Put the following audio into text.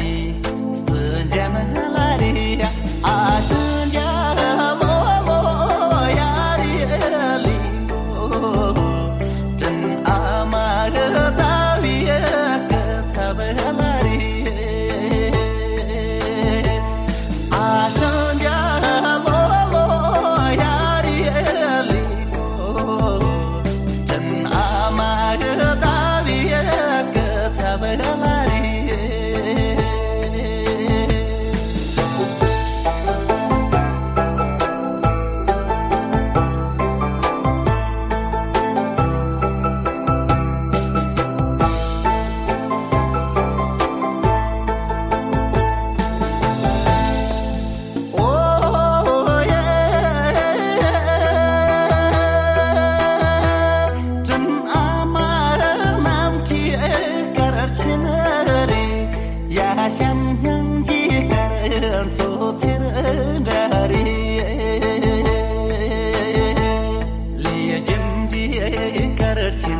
ali sham ji kar eun so chin eun da ri